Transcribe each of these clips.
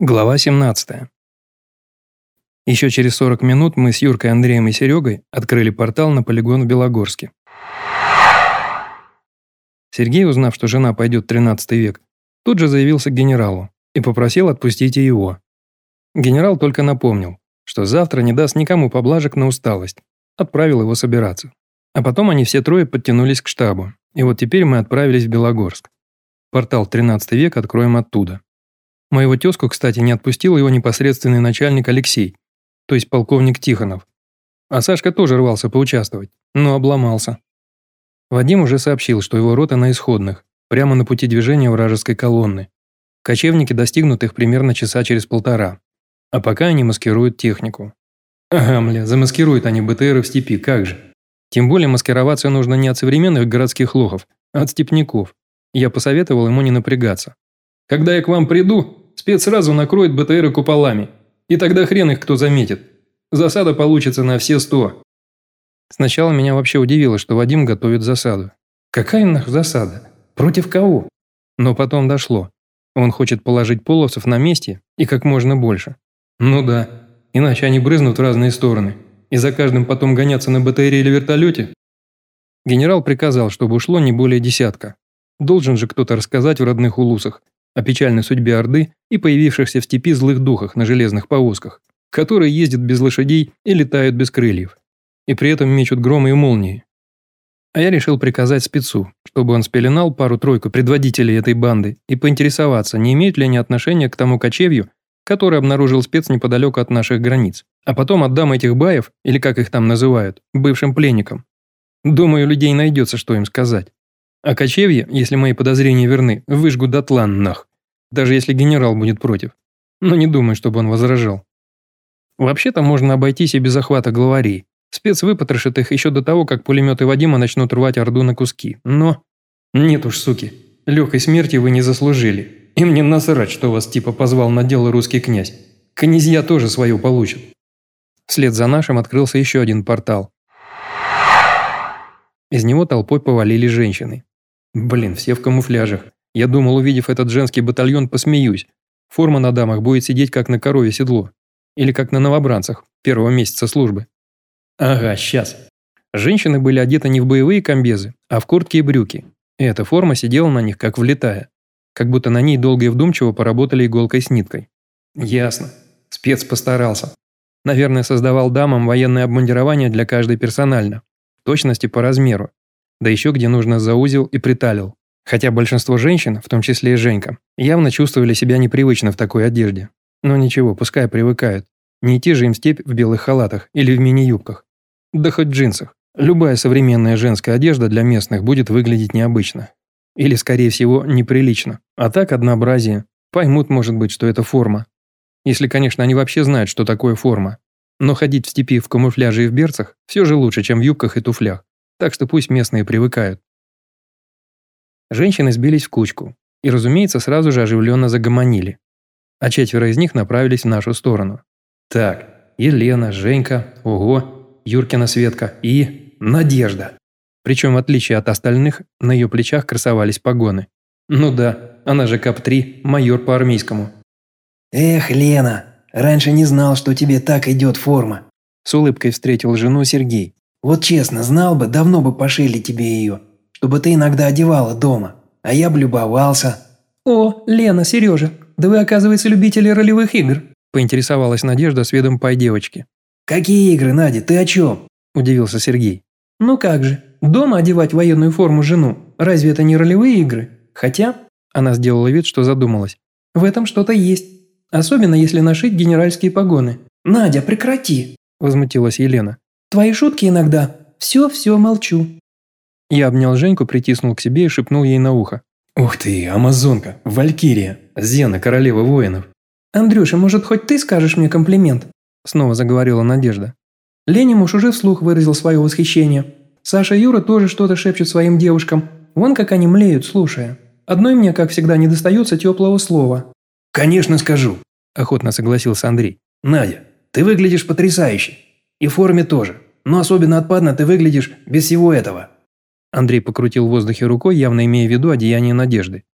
Глава 17. Еще через 40 минут мы с Юркой, Андреем и Серегой открыли портал на полигон в Белогорске. Сергей, узнав, что жена пойдет в 13 век, тут же заявился к генералу и попросил отпустить его. Генерал только напомнил, что завтра не даст никому поблажек на усталость, отправил его собираться. А потом они все трое подтянулись к штабу, и вот теперь мы отправились в Белогорск. Портал в 13 век откроем оттуда. Моего тезку, кстати, не отпустил его непосредственный начальник Алексей, то есть полковник Тихонов. А Сашка тоже рвался поучаствовать, но обломался. Вадим уже сообщил, что его рота на исходных, прямо на пути движения вражеской колонны. Кочевники достигнут их примерно часа через полтора. А пока они маскируют технику. Ага, мля, замаскируют они БТРы в степи, как же. Тем более маскироваться нужно не от современных городских лохов, а от степняков. Я посоветовал ему не напрягаться. Когда я к вам приду, спец сразу накроет БТРы куполами. И тогда хрен их кто заметит. Засада получится на все сто. Сначала меня вообще удивило, что Вадим готовит засаду. Какая нах засада? Против кого? Но потом дошло. Он хочет положить половцев на месте и как можно больше. Ну да, иначе они брызнут в разные стороны. И за каждым потом гоняться на БТРе или вертолете. Генерал приказал, чтобы ушло не более десятка. Должен же кто-то рассказать в родных улусах, о печальной судьбе Орды и появившихся в степи злых духах на железных повозках, которые ездят без лошадей и летают без крыльев, и при этом мечут громы и молнии. А я решил приказать спецу, чтобы он спеленал пару-тройку предводителей этой банды и поинтересоваться, не имеют ли они отношения к тому кочевью, который обнаружил спец неподалеку от наших границ. А потом отдам этих баев, или как их там называют, бывшим пленникам. Думаю, людей найдется, что им сказать. А кочевье, если мои подозрения верны, выжгу дотла нах даже если генерал будет против. Но не думаю, чтобы он возражал. Вообще-то можно обойтись и без захвата главарей. Спец выпотрошит их еще до того, как пулеметы Вадима начнут рвать Орду на куски. Но... Нет уж, суки. Легкой смерти вы не заслужили. И мне насрать, что вас типа позвал на дело русский князь. Князья тоже свою получат. Вслед за нашим открылся еще один портал. Из него толпой повалили женщины. Блин, все в камуфляжах. Я думал, увидев этот женский батальон, посмеюсь. Форма на дамах будет сидеть как на корове седло. Или как на новобранцах первого месяца службы. Ага, сейчас. Женщины были одеты не в боевые комбезы, а в куртки и брюки. И эта форма сидела на них, как влетая. Как будто на ней долго и вдумчиво поработали иголкой с ниткой. Ясно. Спец постарался. Наверное, создавал дамам военное обмундирование для каждой персонально. В точности по размеру. Да еще где нужно заузил и приталил. Хотя большинство женщин, в том числе и Женька, явно чувствовали себя непривычно в такой одежде. Но ничего, пускай привыкают. Не идти же им степь в белых халатах или в мини-юбках. Да хоть в джинсах. Любая современная женская одежда для местных будет выглядеть необычно. Или, скорее всего, неприлично. А так однообразие. Поймут, может быть, что это форма. Если, конечно, они вообще знают, что такое форма. Но ходить в степи в камуфляже и в берцах все же лучше, чем в юбках и туфлях. Так что пусть местные привыкают. Женщины сбились в кучку и, разумеется, сразу же оживленно загомонили. А четверо из них направились в нашу сторону. Так, Елена, Женька, ого, Юркина Светка и Надежда. Причем, в отличие от остальных, на ее плечах красовались погоны. Ну да, она же КАП-3, майор по армейскому. «Эх, Лена, раньше не знал, что тебе так идет форма». С улыбкой встретил жену Сергей. «Вот честно, знал бы, давно бы пошили тебе ее чтобы ты иногда одевала дома, а я бы любовался». «О, Лена, Сережа, да вы, оказывается, любители ролевых игр», поинтересовалась Надежда с видом пай девочки. «Какие игры, Надя, ты о чем?» – удивился Сергей. «Ну как же, дома одевать военную форму жену, разве это не ролевые игры? Хотя...» Она сделала вид, что задумалась. «В этом что-то есть. Особенно, если нашить генеральские погоны». «Надя, прекрати!» – возмутилась Елена. «Твои шутки иногда. Все-все молчу. Я обнял Женьку, притиснул к себе и шепнул ей на ухо. «Ух ты, Амазонка, Валькирия, Зена, королева воинов». «Андрюша, может, хоть ты скажешь мне комплимент?» Снова заговорила Надежда. Леня муж уже вслух выразил свое восхищение. Саша и Юра тоже что-то шепчут своим девушкам. Вон как они млеют, слушая. Одной мне, как всегда, не достается теплого слова. «Конечно скажу», – охотно согласился Андрей. «Надя, ты выглядишь потрясающе. И в форме тоже. Но особенно отпадно ты выглядишь без всего этого». Андрей покрутил в воздухе рукой, явно имея в виду одеяние Надежды.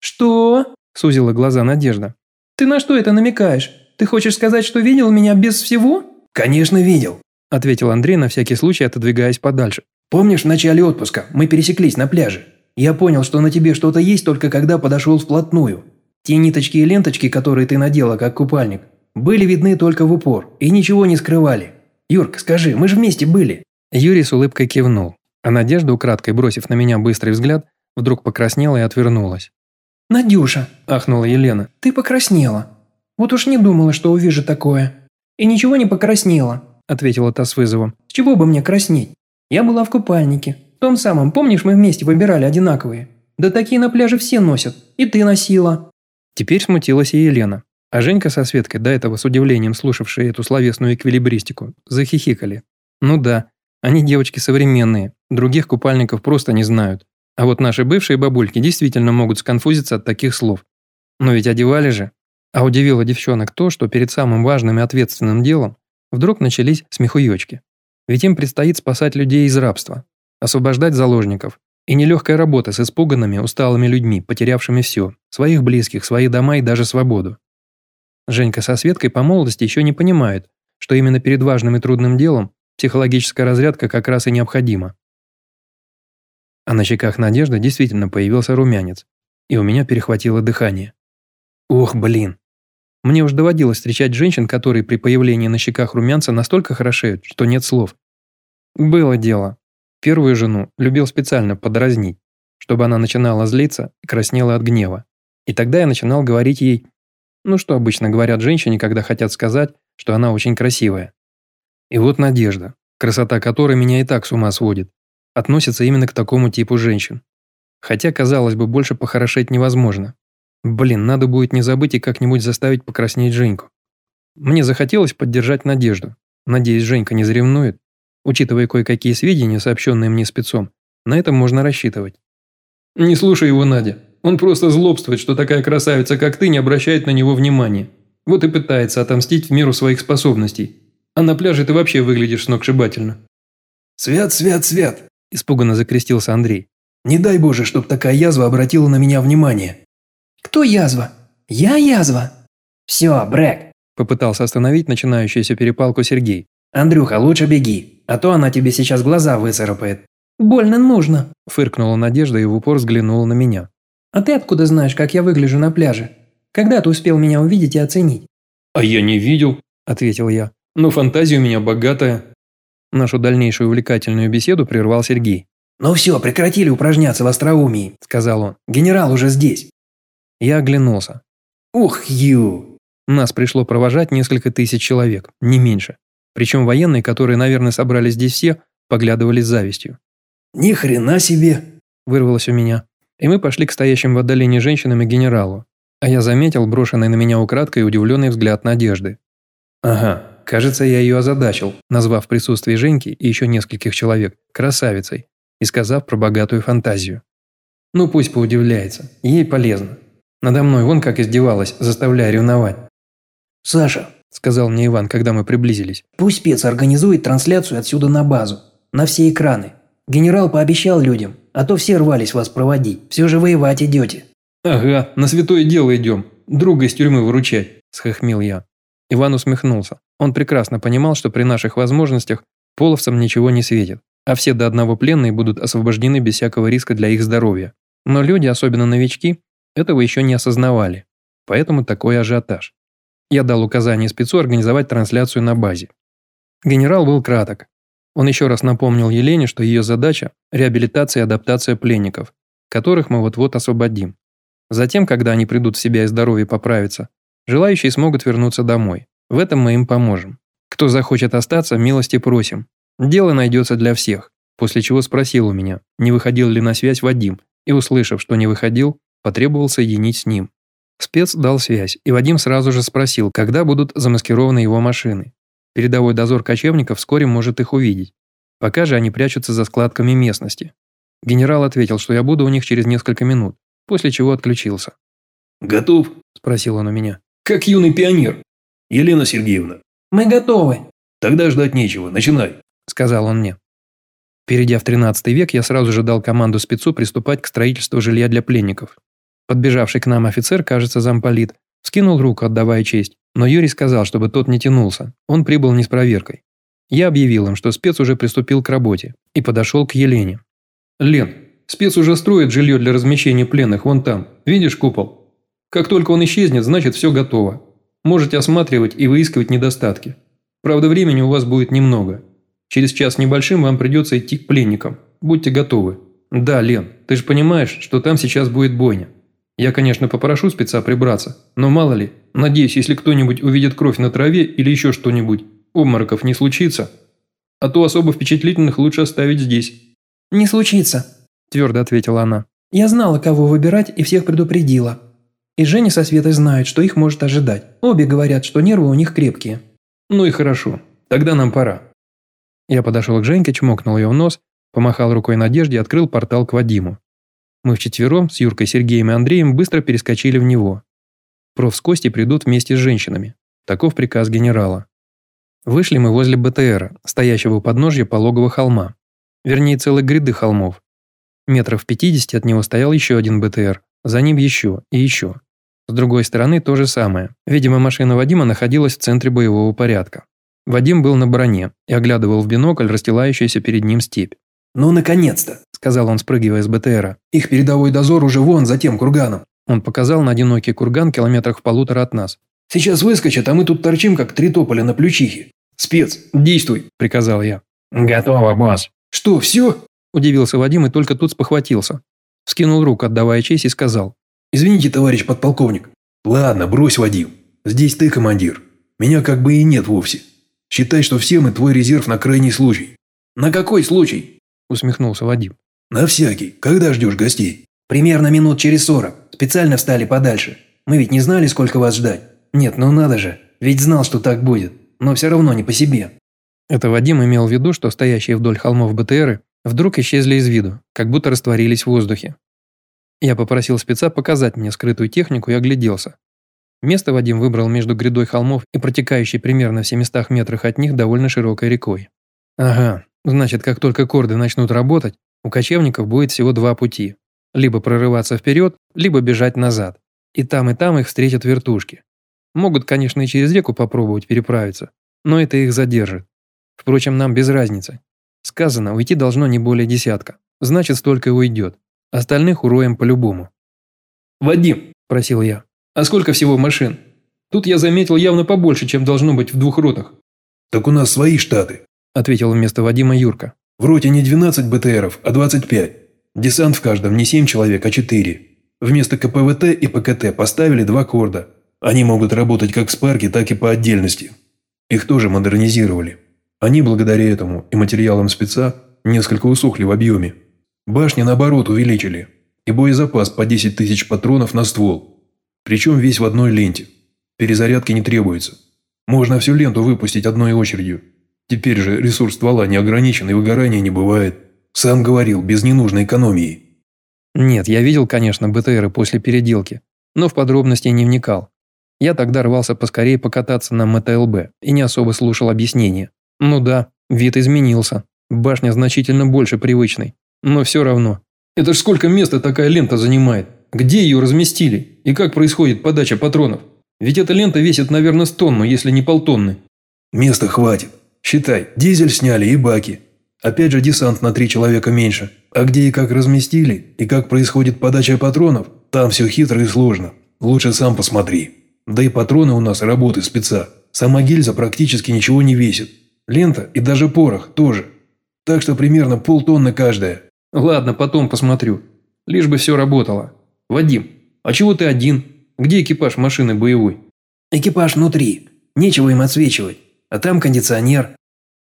«Что?» – сузила глаза Надежда. Ты на что это намекаешь? Ты хочешь сказать, что видел меня без всего?» «Конечно видел», – ответил Андрей на всякий случай, отодвигаясь подальше. «Помнишь, в начале отпуска мы пересеклись на пляже? Я понял, что на тебе что-то есть только когда подошел вплотную. Те ниточки и ленточки, которые ты надела как купальник, были видны только в упор и ничего не скрывали. Юрк, скажи, мы же вместе были». Юрий с улыбкой кивнул, а Надежда, украдкой бросив на меня быстрый взгляд, вдруг покраснела и отвернулась. «Надюша», – ахнула Елена, – «ты покраснела. Вот уж не думала, что увижу такое. И ничего не покраснела», – ответила та с вызовом. «С чего бы мне краснеть? Я была в купальнике. В том самом, помнишь, мы вместе выбирали одинаковые? Да такие на пляже все носят. И ты носила». Теперь смутилась и Елена. А Женька со Светкой, до этого с удивлением слушавшие эту словесную эквилибристику, захихикали. Ну да, они девочки современные, других купальников просто не знают. А вот наши бывшие бабульки действительно могут сконфузиться от таких слов. Но ведь одевали же. А удивило девчонок то, что перед самым важным и ответственным делом вдруг начались смехуёчки. Ведь им предстоит спасать людей из рабства, освобождать заложников. И нелегкая работа с испуганными, усталыми людьми, потерявшими все, своих близких, свои дома и даже свободу. Женька со Светкой по молодости еще не понимают, что именно перед важным и трудным делом психологическая разрядка как раз и необходима. А на щеках Надежды действительно появился румянец, и у меня перехватило дыхание. Ох, блин. Мне уж доводилось встречать женщин, которые при появлении на щеках румянца настолько хорошеют, что нет слов. Было дело. Первую жену любил специально подразнить, чтобы она начинала злиться и краснела от гнева. И тогда я начинал говорить ей ну, что обычно говорят женщине, когда хотят сказать, что она очень красивая. И вот Надежда, красота которой меня и так с ума сводит, относится именно к такому типу женщин. Хотя, казалось бы, больше похорошеть невозможно. Блин, надо будет не забыть и как-нибудь заставить покраснеть Женьку. Мне захотелось поддержать Надежду. Надеюсь, Женька не заревнует. Учитывая кое-какие сведения, сообщенные мне спецом, на это можно рассчитывать. «Не слушай его, Надя. Он просто злобствует, что такая красавица, как ты, не обращает на него внимания. Вот и пытается отомстить в меру своих способностей. А на пляже ты вообще выглядишь сногсшибательно». «Свят, свят, свят!» – испуганно закрестился Андрей. «Не дай Боже, чтоб такая язва обратила на меня внимание». «Кто язва? Я язва?» «Все, Брэк!» – попытался остановить начинающуюся перепалку Сергей. «Андрюха, лучше беги, а то она тебе сейчас глаза выцарапает». «Больно нужно», – фыркнула Надежда и в упор взглянула на меня. «А ты откуда знаешь, как я выгляжу на пляже? Когда ты успел меня увидеть и оценить?» «А я не видел», – ответил я. «Но фантазия у меня богатая». Нашу дальнейшую увлекательную беседу прервал Сергей. «Ну все, прекратили упражняться в остроумии», – сказал он. «Генерал уже здесь». Я оглянулся. «Ух, Ю!» Нас пришло провожать несколько тысяч человек, не меньше. Причем военные, которые, наверное, собрались здесь все, поглядывали с завистью. «Ни хрена себе!» – вырвалось у меня и мы пошли к стоящим в отдалении женщинам и генералу. А я заметил брошенный на меня украдкой удивленный взгляд Надежды. Ага, кажется, я ее озадачил, назвав в присутствии Женьки и еще нескольких человек красавицей и сказав про богатую фантазию. Ну пусть поудивляется, ей полезно. Надо мной вон как издевалась, заставляя ревновать. «Саша», – сказал мне Иван, когда мы приблизились. «Пусть спец организует трансляцию отсюда на базу, на все экраны. Генерал пообещал людям, а то все рвались вас проводить. Все же воевать идете». «Ага, на святое дело идем. Друга из тюрьмы выручать», – схохмил я. Иван усмехнулся. Он прекрасно понимал, что при наших возможностях половцам ничего не светит, а все до одного пленные будут освобождены без всякого риска для их здоровья. Но люди, особенно новички, этого еще не осознавали. Поэтому такой ажиотаж. Я дал указание спецу организовать трансляцию на базе. Генерал был краток. Он еще раз напомнил Елене, что ее задача – реабилитация и адаптация пленников, которых мы вот-вот освободим. Затем, когда они придут в себя и здоровье поправятся, желающие смогут вернуться домой. В этом мы им поможем. Кто захочет остаться, милости просим. Дело найдется для всех. После чего спросил у меня, не выходил ли на связь Вадим, и, услышав, что не выходил, потребовал соединить с ним. Спец дал связь, и Вадим сразу же спросил, когда будут замаскированы его машины. Передовой дозор кочевников вскоре может их увидеть. Пока же они прячутся за складками местности. Генерал ответил, что я буду у них через несколько минут, после чего отключился. «Готов?» – спросил он у меня. «Как юный пионер. Елена Сергеевна». «Мы готовы». «Тогда ждать нечего, начинай», – сказал он мне. Перейдя в 13 век, я сразу же дал команду спецу приступать к строительству жилья для пленников. Подбежавший к нам офицер, кажется, замполит, Скинул руку, отдавая честь, но Юрий сказал, чтобы тот не тянулся, он прибыл не с проверкой. Я объявил им, что спец уже приступил к работе, и подошел к Елене. «Лен, спец уже строит жилье для размещения пленных вон там. Видишь купол? Как только он исчезнет, значит все готово. Можете осматривать и выискивать недостатки. Правда, времени у вас будет немного. Через час небольшим вам придется идти к пленникам. Будьте готовы. Да, Лен, ты же понимаешь, что там сейчас будет бойня. Я, конечно, попрошу спеца прибраться, но мало ли, надеюсь, если кто-нибудь увидит кровь на траве или еще что-нибудь, обмороков не случится. А то особо впечатлительных лучше оставить здесь». «Не случится», – твердо ответила она. «Я знала, кого выбирать и всех предупредила. И Женя со Светой знают, что их может ожидать. Обе говорят, что нервы у них крепкие». «Ну и хорошо. Тогда нам пора». Я подошел к Женьке, чмокнул ее в нос, помахал рукой Надежде и открыл портал к Вадиму. Мы вчетвером с Юркой, Сергеем и Андреем быстро перескочили в него. Проф с Костей придут вместе с женщинами. Таков приказ генерала. Вышли мы возле БТРа, стоящего у подножья пологого холма. Вернее, целой гряды холмов. Метров 50 от него стоял еще один БТР, за ним еще и еще. С другой стороны то же самое. Видимо, машина Вадима находилась в центре боевого порядка. Вадим был на броне и оглядывал в бинокль расстилающуюся перед ним степь. «Ну, наконец-то!» – сказал он, спрыгивая с БТРа. «Их передовой дозор уже вон за тем курганом». Он показал на одинокий курган километрах в полутора от нас. Сейчас выскочат, а мы тут торчим, как три тополя на плющихе. Спец, действуй!» – приказал я. «Готово, босс». «Что, все?» – удивился Вадим и только тут спохватился. Скинул руку, отдавая честь, и сказал. «Извините, товарищ подполковник». «Ладно, брось, Вадим. Здесь ты командир. Меня как бы и нет вовсе. Считай, что все мы твой резерв на крайний случай». «На какой случай?» – усмехнулся Вадим. «На всякий. Когда ждешь гостей?» «Примерно минут через сорок. Специально встали подальше. Мы ведь не знали, сколько вас ждать. Нет, ну надо же, ведь знал, что так будет, но все равно не по себе. Это Вадим имел в виду, что стоящие вдоль холмов БТРы вдруг исчезли из виду, как будто растворились в воздухе. Я попросил спеца показать мне скрытую технику и огляделся. Место Вадим выбрал между грядой холмов и протекающей примерно в 700 метрах от них довольно широкой рекой. Ага, значит, как только корды начнут работать, у кочевников будет всего два пути. Либо прорываться вперед, либо бежать назад. И там, и там их встретят вертушки. Могут, конечно, и через реку попробовать переправиться, но это их задержит. Впрочем, нам без разницы. Сказано, уйти должно не более десятка. Значит, столько и уйдет. Остальных уроем по-любому. «Вадим», – просил я, – «а сколько всего машин? Тут я заметил явно побольше, чем должно быть в двух ротах». «Так у нас свои штаты», – ответил вместо Вадима Юрка. «В роте не 12 БТРов, а 25. Десант в каждом не 7 человек, а 4. Вместо КПВТ и ПКТ поставили два корда, они могут работать как в спарке, так и по отдельности. Их тоже модернизировали. Они благодаря этому и материалам спеца несколько усохли в объеме. Башни, наоборот, увеличили. И боезапас по 10 тысяч патронов на ствол. Причем весь в одной ленте. Перезарядки не требуется. Можно всю ленту выпустить одной очередью. Теперь же ресурс ствола не ограничен и выгорания не бывает. Сам говорил, без ненужной экономии. Нет, я видел, конечно, БТРы после переделки, но в подробности не вникал. Я тогда рвался поскорее покататься на МТЛБ и не особо слушал объяснения. Ну да, вид изменился. Башня значительно больше привычной. Но все равно. Это ж сколько места такая лента занимает? Где ее разместили? И как происходит подача патронов? Ведь эта лента весит, наверное, тонну, если не полтонны. Места хватит. Считай, дизель сняли и баки. Опять же десант на три человека меньше. А где и как разместили, и как происходит подача патронов, там все хитро и сложно. Лучше сам посмотри. Да и патроны у нас работы спеца. Сама гильза практически ничего не весит. Лента и даже порох тоже. Так что примерно полтонны каждая. Ладно, потом посмотрю. Лишь бы все работало. Вадим, а чего ты один? Где экипаж машины боевой? Экипаж внутри. Нечего им отсвечивать. А там кондиционер.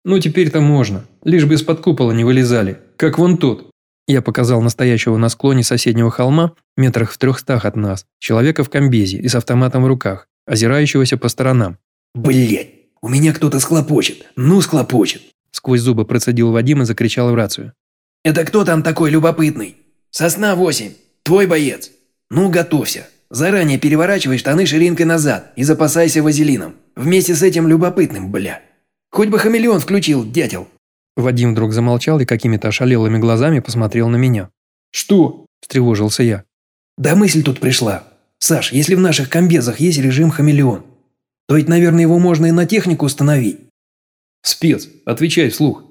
Ну теперь-то можно. Лишь бы из-под купола не вылезали. Как вон тот. Я показал настоящего на склоне соседнего холма, метрах в трехстах от нас, человека в комбезе и с автоматом в руках, озирающегося по сторонам. «Блядь, у меня кто-то склопочет. Ну, склопочет!» Сквозь зубы процедил Вадим и закричал в рацию. «Это кто там такой любопытный? Сосна-8, твой боец. Ну, готовься. Заранее переворачивай штаны ширинкой назад и запасайся вазелином. Вместе с этим любопытным, бля. Хоть бы хамелеон включил, дятел». Вадим вдруг замолчал и какими-то ошалелыми глазами посмотрел на меня. «Что?» – встревожился я. «Да мысль тут пришла. Саш, если в наших комбезах есть режим хамелеон, то ведь, наверное, его можно и на технику установить. Спец, отвечай вслух.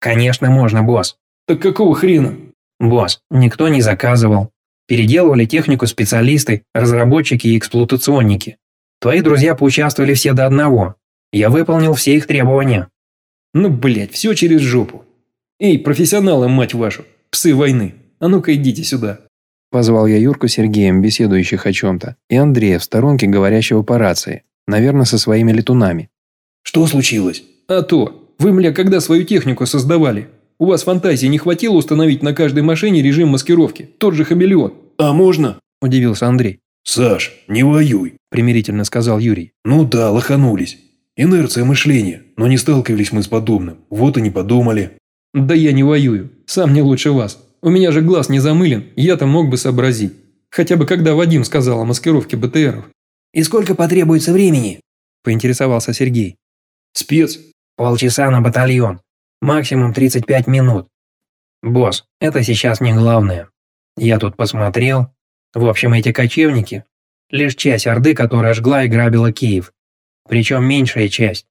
Конечно, можно, босс. Так какого хрена? Босс, никто не заказывал. Переделывали технику специалисты, разработчики и эксплуатационники. Твои друзья поучаствовали все до одного. Я выполнил все их требования. Ну, блядь, все через жопу. Эй, профессионалы, мать вашу, псы войны, а ну-ка идите сюда. Позвал я Юрку Сергеем, беседующих о чем-то, и Андрея в сторонке, говорящего по рации, наверное, со своими летунами. Что случилось? А то, вы, мля, когда свою технику создавали? У вас фантазии не хватило установить на каждой машине режим маскировки, тот же хамелеон. А можно? Удивился Андрей. Саш, не воюй, примирительно сказал Юрий. Ну да, лоханулись. Инерция мышления, но не сталкивались мы с подобным, вот и не подумали. Да я не воюю, сам не лучше вас. У меня же глаз не замылен, я-то мог бы сообразить. Хотя бы когда Вадим сказал о маскировке БТРов. «И сколько потребуется времени?» – поинтересовался Сергей. «Спец». «Полчаса на батальон. Максимум 35 минут. Босс, это сейчас не главное. Я тут посмотрел. В общем, эти кочевники – лишь часть Орды, которая жгла и грабила Киев. Причем меньшая часть.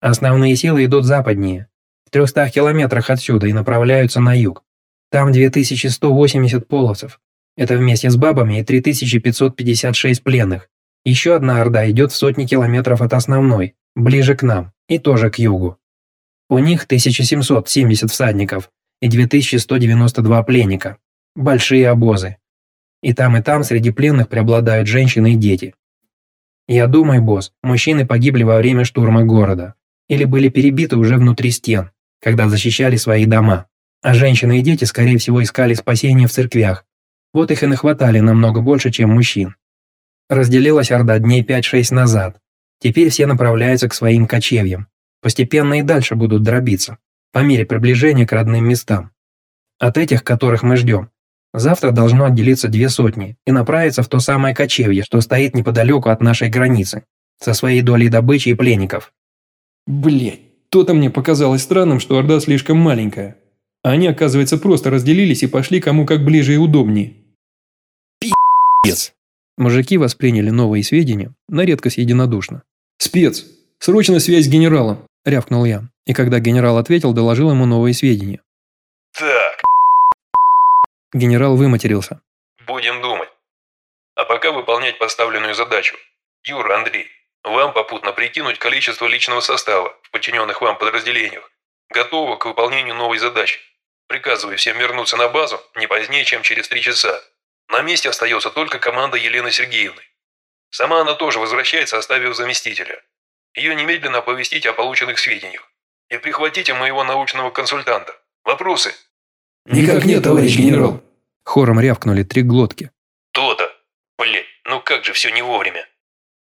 Основные силы идут западнее, в 300 километрах отсюда и направляются на юг. Там 2180 половцев. Это вместе с бабами и 3556 пленных. Еще одна орда идет в сотни километров от основной, ближе к нам, и тоже к югу. У них 1770 всадников и 2192 пленника. Большие обозы. И там, и там среди пленных преобладают женщины и дети. Я думаю, босс, мужчины погибли во время штурма города. Или были перебиты уже внутри стен, когда защищали свои дома. А женщины и дети, скорее всего, искали спасения в церквях. Вот их и нахватали намного больше, чем мужчин. Разделилась Орда дней 5-6 назад. Теперь все направляются к своим кочевьям. Постепенно и дальше будут дробиться, по мере приближения к родным местам. От этих, которых мы ждем, Завтра должно отделиться две сотни и направиться в то самое кочевье, что стоит неподалеку от нашей границы, со своей долей добычи и пленников. Блять, то-то мне показалось странным, что Орда слишком маленькая. А они, оказывается, просто разделились и пошли кому как ближе и удобнее. Пи***ц. Мужики восприняли новые сведения на редкость единодушно. «Спец, срочно связь с генералом!» – рявкнул я. И когда генерал ответил, доложил ему новые сведения. «Так, Генерал выматерился. Будем думать. А пока выполнять поставленную задачу. Юр, Андрей, вам попутно прикинуть количество личного состава в подчиненных вам подразделениях. Готово к выполнению новой задачи. Приказываю всем вернуться на базу не позднее, чем через три часа. На месте остается только команда Елены Сергеевны. Сама она тоже возвращается, оставив заместителя. Ее немедленно оповестить о полученных сведениях. И прихватите моего научного консультанта. Вопросы? «Никак нет, товарищ генерал». Хором рявкнули три глотки. «То-то. Блять, ну как же все не вовремя?»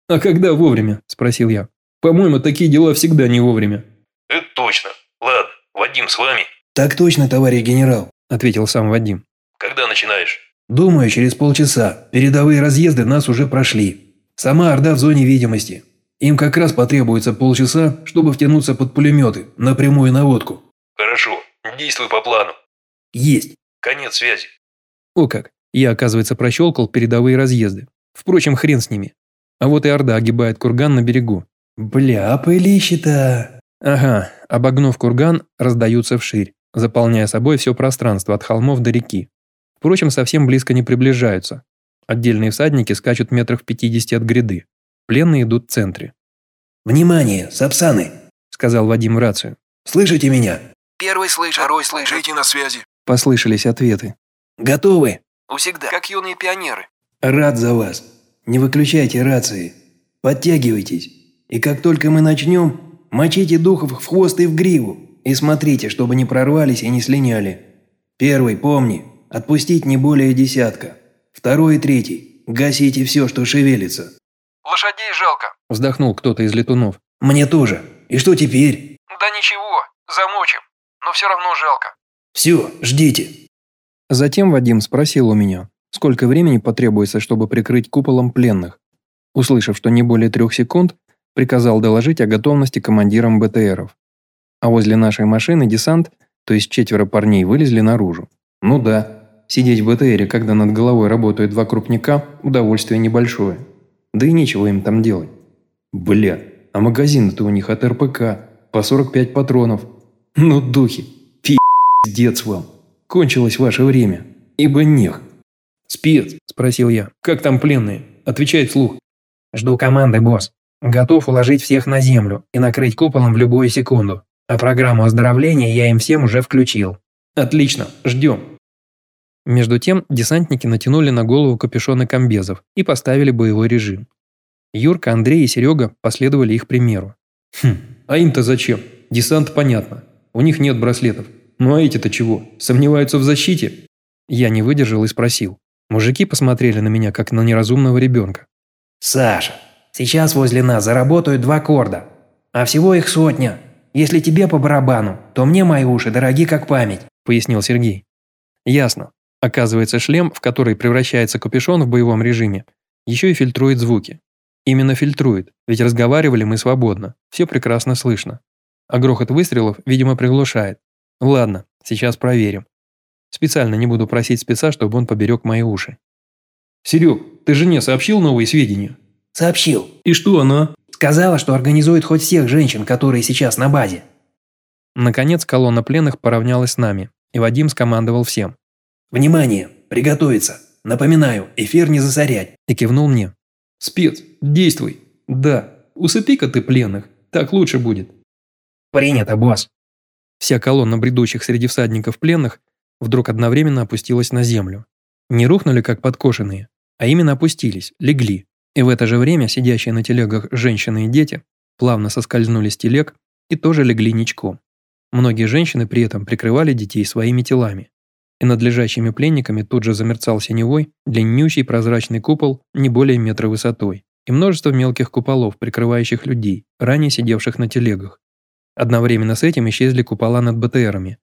«А когда вовремя?» – спросил я. «По-моему, такие дела всегда не вовремя». «Это точно. Ладно, Вадим с вами?» «Так точно, товарищ генерал», – ответил сам Вадим. «Когда начинаешь?» «Думаю, через полчаса. Передовые разъезды нас уже прошли. Сама Орда в зоне видимости. Им как раз потребуется полчаса, чтобы втянуться под пулеметы, на прямую наводку». «Хорошо. Действуй по плану». «Есть». «Конец связи». О как, я, оказывается, прощелкал передовые разъезды. Впрочем, хрен с ними. А вот и Орда огибает курган на берегу. Бля, пылище-то. Ага, обогнув курган, раздаются вширь, заполняя собой все пространство от холмов до реки. Впрочем, совсем близко не приближаются. Отдельные всадники скачут метрах в 50 от гряды. Пленные идут в центре. «Внимание, сапсаны!» – сказал Вадим в рацию. «Слышите меня?» «Первый слышит, второй слышит. Третий на связи». Послышались ответы. «Готовы?» «Всегда, как юные пионеры». «Рад за вас. Не выключайте рации. Подтягивайтесь. И как только мы начнем, мочите духов в хвост и в гриву. И смотрите, чтобы не прорвались и не слиняли. Первый, помни, отпустить не более десятка. Второй и третий, гасите все, что шевелится». «Лошадей жалко», – вздохнул кто-то из летунов. «Мне тоже. И что теперь?» «Да ничего, замочим. Но все равно жалко». «Все, ждите». Затем Вадим спросил у меня, сколько времени потребуется, чтобы прикрыть куполом пленных. Услышав, что не более трех секунд, приказал доложить о готовности командирам БТРов. А возле нашей машины десант, то есть четверо парней, вылезли наружу. Ну да, сидеть в БТРе, когда над головой работают два крупника, удовольствие небольшое. Да и нечего им там делать. Бля, а магазины-то у них от РПК, по 45 патронов. Ну, духи, пи***дец вам. Кончилось ваше время, ибо нех. «Спец?» – спросил я. «Как там пленные? Отвечай вслух». «Жду команды, босс. Готов уложить всех на землю и накрыть куполом в любую секунду. А программу оздоровления я им всем уже включил». «Отлично, ждем». Между тем десантники натянули на голову капюшоны комбезов и поставили боевой режим. Юрка, Андрей и Серега последовали их примеру. «Хм, а им-то зачем? Десант понятно. У них нет браслетов. Ну а эти-то чего? Сомневаются в защите?» Я не выдержал и спросил. Мужики посмотрели на меня, как на неразумного ребенка. «Саша, сейчас возле нас заработают два корда. А всего их сотня. Если тебе по барабану, то мне мои уши дороги как память», – пояснил Сергей. «Ясно. Оказывается, шлем, в который превращается капюшон в боевом режиме, еще и фильтрует звуки. Именно фильтрует, ведь разговаривали мы свободно, все прекрасно слышно. А грохот выстрелов, видимо, приглушает. Ладно, сейчас проверим. Специально не буду просить спеца, чтобы он поберег мои уши. «Серег, ты жене сообщил новые сведения?» «Сообщил». «И что она?» «Сказала, что организует хоть всех женщин, которые сейчас на базе». Наконец колонна пленных поравнялась с нами, и Вадим скомандовал всем. «Внимание! Приготовиться! Напоминаю, эфир не засорять!» И кивнул мне. «Спец, действуй! Да, усыпи-ка ты пленных, так лучше будет!» «Принято, босс!» Вся колонна бредущих среди всадников пленных вдруг одновременно опустилась на землю. Не рухнули, как подкошенные, а именно опустились, легли. И в это же время сидящие на телегах женщины и дети плавно соскользнули с телег и тоже легли ничком. Многие женщины при этом прикрывали детей своими телами. И над лежащими пленниками тут же замерцал синевой, длиннющий прозрачный купол не более метра высотой и множество мелких куполов, прикрывающих людей, ранее сидевших на телегах. Одновременно с этим исчезли купола над БТРами,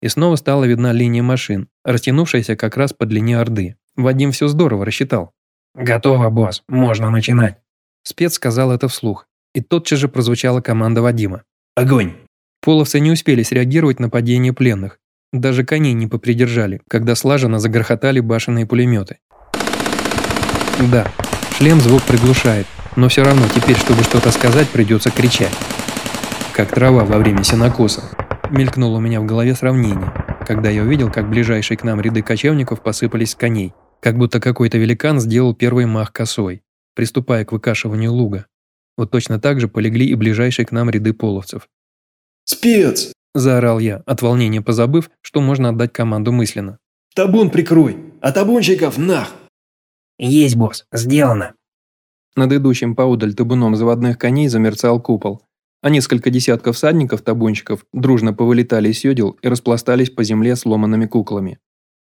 и снова стала видна линия машин, растянувшаяся как раз по длине Орды. Вадим все здорово рассчитал. «Готово, босс, можно начинать». Спец сказал это вслух, и тотчас же прозвучала команда Вадима. «Огонь!» Половцы не успели среагировать на падение пленных. Даже коней не попридержали, когда слаженно загрохотали башенные пулеметы. Да, шлем звук приглушает, но все равно теперь, чтобы что-то сказать, придется кричать. Как трава во время сенокоса мелькнуло у меня в голове сравнение, когда я увидел, как ближайшие к нам ряды кочевников посыпались с коней, как будто какой-то великан сделал первый мах косой, приступая к выкашиванию луга. Вот точно так же полегли и ближайшие к нам ряды половцев. «Спец!» – заорал я, от волнения позабыв, что можно отдать команду мысленно. «Табун прикрой, а табунщиков нах!» «Есть, босс, сделано!» Над идущим поудаль табуном заводных коней замерцал купол, а несколько десятков всадников-табунщиков дружно повылетали из седел и распластались по земле сломанными куклами.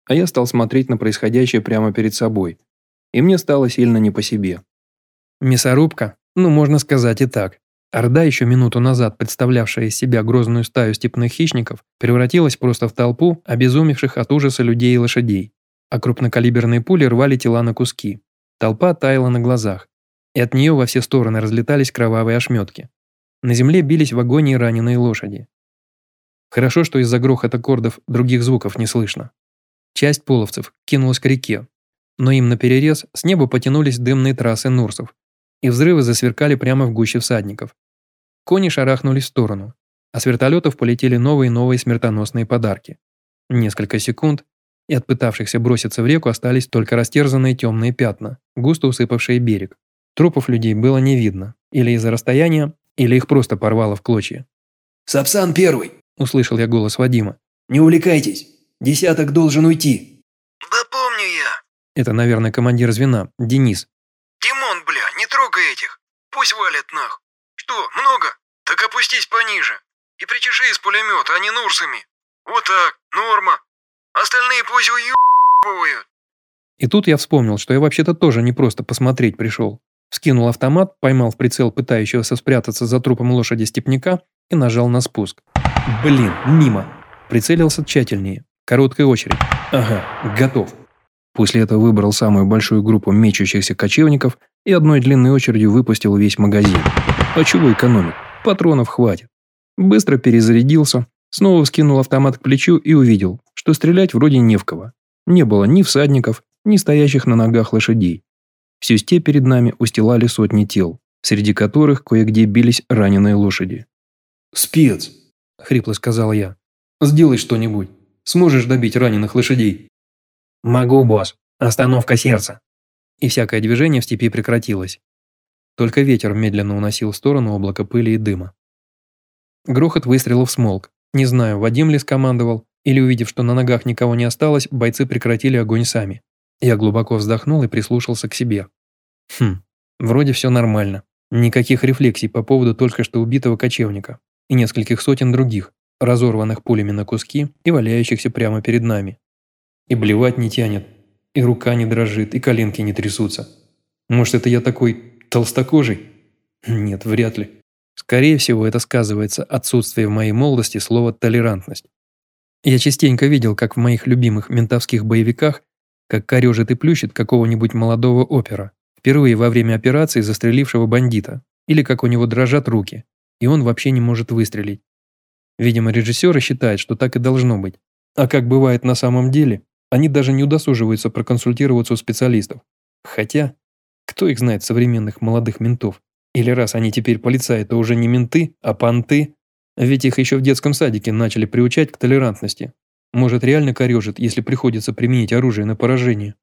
А я стал смотреть на происходящее прямо перед собой, и мне стало сильно не по себе. Мясорубка, ну можно сказать и так. Орда, еще минуту назад представлявшая из себя грозную стаю степных хищников, превратилась просто в толпу обезумевших от ужаса людей и лошадей, а крупнокалиберные пули рвали тела на куски. Толпа таяла на глазах, и от нее во все стороны разлетались кровавые ошметки. На земле бились в агонии раненые лошади. Хорошо, что из-за грохота кордов других звуков не слышно. Часть половцев кинулась к реке, но им на перерез с неба потянулись дымные трассы Нурсов, и взрывы засверкали прямо в гуще всадников. Кони шарахнулись в сторону, а с вертолетов полетели новые и новые смертоносные подарки. Несколько секунд, и от пытавшихся броситься в реку остались только растерзанные темные пятна, густо усыпавшие берег. Трупов людей было не видно, или из-за расстояния, или их просто порвало в клочья. «Сапсан первый!» – услышал я голос Вадима. «Не увлекайтесь! Десяток должен уйти!» «Да помню я!» Это, наверное, командир звена, Денис. «Димон, бля, не трогай этих! Пусть валят нах! Что, много? Так опустись пониже! И причеши из пулемета, а не нурсами! Вот так, норма! Остальные пусть уебывают!» И тут я вспомнил, что я вообще-то тоже не просто посмотреть пришел. Вскинул автомат, поймал в прицел пытающегося спрятаться за трупом лошади степняка и нажал на спуск. Блин, мимо. Прицелился тщательнее. Короткая очередь. Ага, готов. После этого выбрал самую большую группу мечущихся кочевников и одной длинной очередью выпустил весь магазин. А чего экономить? Патронов хватит. Быстро перезарядился, снова вскинул автомат к плечу и увидел, что стрелять вроде не в кого. Не было ни всадников, ни стоящих на ногах лошадей. Всю степь перед нами устилали сотни тел, среди которых кое-где бились раненые лошади. «Спец!» – хрипло сказал я. «Сделай что-нибудь. Сможешь добить раненых лошадей?» «Могу, босс. Остановка сердца». И всякое движение в степи прекратилось. Только ветер медленно уносил в сторону облако пыли и дыма. Грохот выстрелов смолк. Не знаю, Вадим ли скомандовал, или увидев, что на ногах никого не осталось, бойцы прекратили огонь сами. Я глубоко вздохнул и прислушался к себе. Хм, вроде все нормально. Никаких рефлексий по поводу только что убитого кочевника и нескольких сотен других, разорванных пулями на куски и валяющихся прямо перед нами. И блевать не тянет, и рука не дрожит, и коленки не трясутся. Может, это я такой толстокожий? Нет, вряд ли. Скорее всего, это сказывается отсутствие в моей молодости слова «толерантность». Я частенько видел, как в моих любимых ментовских боевиках, как корежит и плющит какого-нибудь молодого опера, впервые во время операции застрелившего бандита, или как у него дрожат руки, и он вообще не может выстрелить. Видимо, режиссеры считают, что так и должно быть. А как бывает на самом деле, они даже не удосуживаются проконсультироваться у специалистов. Хотя, кто их знает, современных молодых ментов? Или раз они теперь полицаи, то уже не менты, а понты? Ведь их еще в детском садике начали приучать к толерантности. Может, реально корежит, если приходится применить оружие на поражение.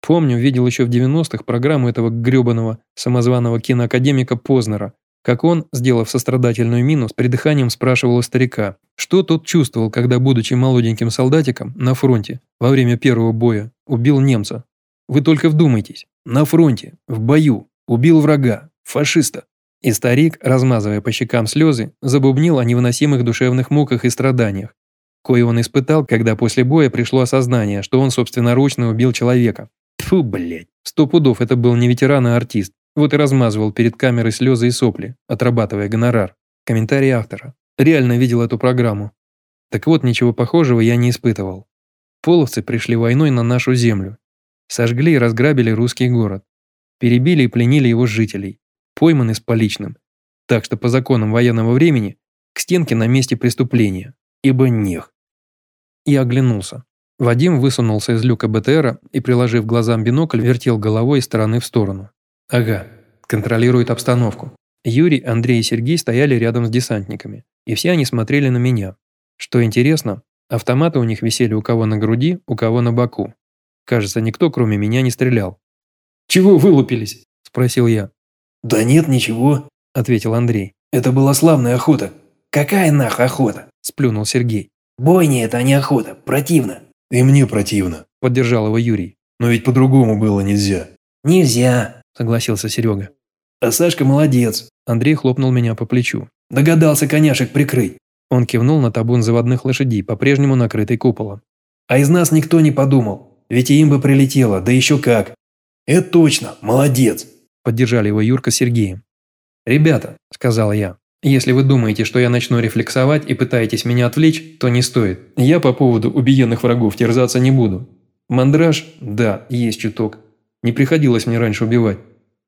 Помню, видел еще в 90-х программу этого гребаного самозваного киноакадемика Познера, как он, сделав сострадательную мину, с придыханием спрашивал у старика, что тот чувствовал, когда, будучи молоденьким солдатиком, на фронте, во время первого боя, убил немца. Вы только вдумайтесь, на фронте, в бою, убил врага, фашиста. И старик, размазывая по щекам слезы, забубнил о невыносимых душевных муках и страданиях, кое он испытал, когда после боя пришло осознание, что он собственноручно убил человека. Фу, блядь. Сто пудов это был не ветеран, а артист. Вот и размазывал перед камерой слезы и сопли, отрабатывая гонорар. Комментарий автора. Реально видел эту программу. Так вот, ничего похожего я не испытывал. Половцы пришли войной на нашу землю. Сожгли и разграбили русский город. Перебили и пленили его жителей пойманы с поличным, так что по законам военного времени к стенке на месте преступления, ибо нех. Я оглянулся. Вадим высунулся из люка БТРа и, приложив глазам бинокль, вертел головой из стороны в сторону. Ага, контролирует обстановку. Юрий, Андрей и Сергей стояли рядом с десантниками, и все они смотрели на меня. Что интересно, автоматы у них висели у кого на груди, у кого на боку. Кажется, никто, кроме меня, не стрелял. «Чего вылупились?» – спросил я. «Да нет, ничего», – ответил Андрей. «Это была славная охота». «Какая нах охота?» – сплюнул Сергей. «Бойня это, а не охота. Противно». «И мне противно», – поддержал его Юрий. «Но ведь по-другому было нельзя». «Нельзя», – согласился Серега. «А Сашка молодец». Андрей хлопнул меня по плечу. «Догадался коняшек прикрыть». Он кивнул на табун заводных лошадей, по-прежнему накрытый куполом. «А из нас никто не подумал. Ведь и им бы прилетело, да еще как». «Это точно, молодец», Поддержали его Юрка с Сергеем. «Ребята», – сказал я, – «если вы думаете, что я начну рефлексовать и пытаетесь меня отвлечь, то не стоит. Я по поводу убиенных врагов терзаться не буду. Мандраж? Да, есть чуток. Не приходилось мне раньше убивать.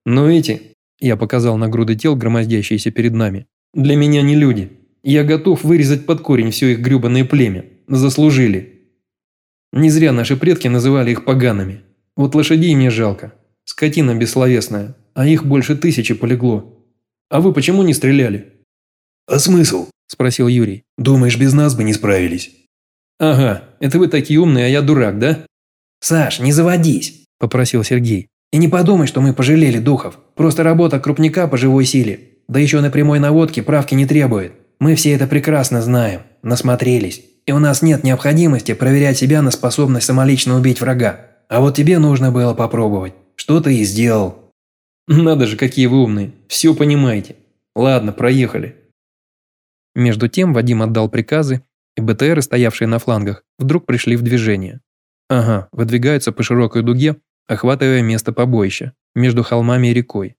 Но эти, я показал на груды тел, громоздящиеся перед нами, для меня не люди. Я готов вырезать под корень все их гребаное племя. Заслужили. Не зря наши предки называли их погаными. Вот лошадей мне жалко. Скотина бессловесная а их больше тысячи полегло. А вы почему не стреляли?» «А смысл?» – спросил Юрий. «Думаешь, без нас бы не справились?» «Ага, это вы такие умные, а я дурак, да?» «Саш, не заводись», – попросил Сергей. «И не подумай, что мы пожалели духов. Просто работа крупника по живой силе. Да еще на прямой наводке правки не требует. Мы все это прекрасно знаем, насмотрелись. И у нас нет необходимости проверять себя на способность самолично убить врага. А вот тебе нужно было попробовать. Что ты и сделал. Надо же, какие вы умные. Все понимаете. Ладно, проехали. Между тем Вадим отдал приказы, и БТРы, стоявшие на флангах, вдруг пришли в движение. Ага, выдвигаются по широкой дуге, охватывая место побоища, между холмами и рекой.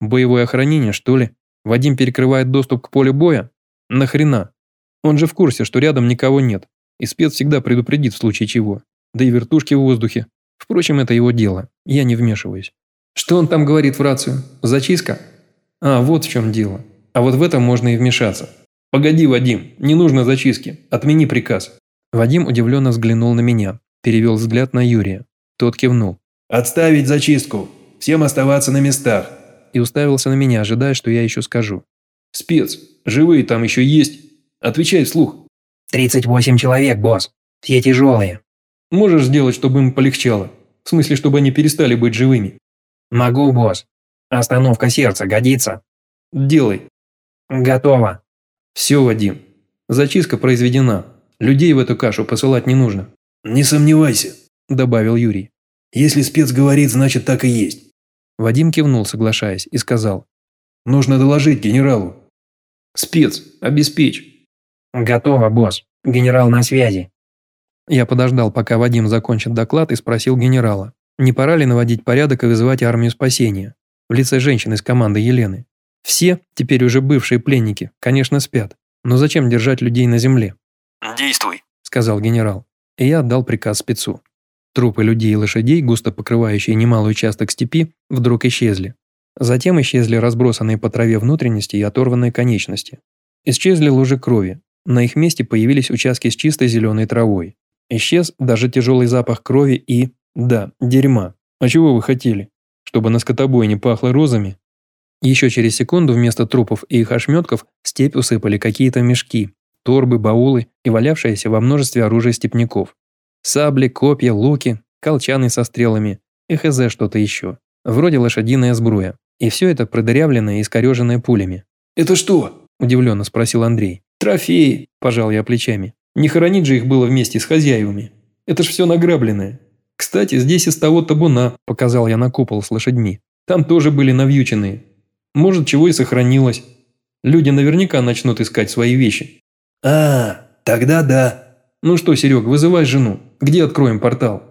Боевое охранение, что ли? Вадим перекрывает доступ к полю боя? Нахрена? Он же в курсе, что рядом никого нет, и спец всегда предупредит в случае чего. Да и вертушки в воздухе. Впрочем, это его дело, я не вмешиваюсь. Что он там говорит в рацию? Зачистка? А, вот в чем дело. А вот в этом можно и вмешаться. Погоди, Вадим, не нужно зачистки. Отмени приказ. Вадим удивленно взглянул на меня. Перевел взгляд на Юрия. Тот кивнул. «Отставить зачистку! Всем оставаться на местах!» И уставился на меня, ожидая, что я еще скажу. «Спец, живые там еще есть? Отвечай вслух». «Тридцать восемь человек, босс. Все тяжелые». «Можешь сделать, чтобы им полегчало? В смысле, чтобы они перестали быть живыми?» «Могу, босс. Остановка сердца годится?» «Делай». «Готово». «Все, Вадим. Зачистка произведена. Людей в эту кашу посылать не нужно». «Не сомневайся», – добавил Юрий. «Если спец говорит, значит так и есть». Вадим кивнул, соглашаясь, и сказал. «Нужно доложить генералу». «Спец, обеспечь». «Готово, босс. Генерал на связи». Я подождал, пока Вадим закончит доклад и спросил генерала, не пора ли наводить порядок и вызывать армию спасения в лице женщины из команды Елены. Все, теперь уже бывшие пленники, конечно, спят, но зачем держать людей на земле? «Действуй», – сказал генерал, и я отдал приказ спецу. Трупы людей и лошадей, густо покрывающие немалый участок степи, вдруг исчезли. Затем исчезли разбросанные по траве внутренности и оторванные конечности. Исчезли лужи крови. На их месте появились участки с чистой зеленой травой. Исчез даже тяжелый запах крови и, да, дерьма. А чего вы хотели? Чтобы на скотобойне пахло розами? Еще через секунду вместо трупов и их ошметков степь усыпали какие-то мешки, торбы, баулы и валявшиеся во множестве оружия степняков. Сабли, копья, луки, колчаны со стрелами и хз что-то еще. Вроде лошадиная сбруя. И все это продырявленное и искореженное пулями. «Это что?» – удивленно спросил Андрей. «Трофеи», – пожал я плечами. «Не хоронить же их было вместе с хозяевами. Это ж все награбленное. Кстати, здесь из того табуна, показал я на купол с лошадьми. Там тоже были навьюченные. Может, чего и сохранилось. Люди наверняка начнут искать свои вещи. А, тогда да. Ну что, Серег, вызывай жену. Где откроем портал?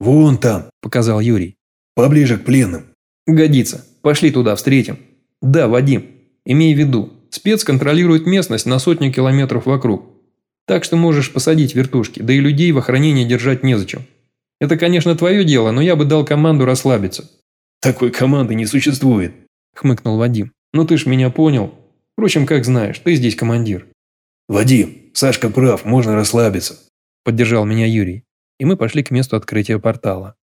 Вон там, показал Юрий. Поближе к пленным. Годится. Пошли туда, встретим. Да, Вадим, имей в виду, спец контролирует местность на сотню километров вокруг. Так что можешь посадить вертушки, да и людей в охранении держать незачем. Это, конечно, твое дело, но я бы дал команду расслабиться». «Такой команды не существует», – хмыкнул Вадим. «Ну ты ж меня понял. Впрочем, как знаешь, ты здесь командир». «Вадим, Сашка прав, можно расслабиться», – поддержал меня Юрий. И мы пошли к месту открытия портала.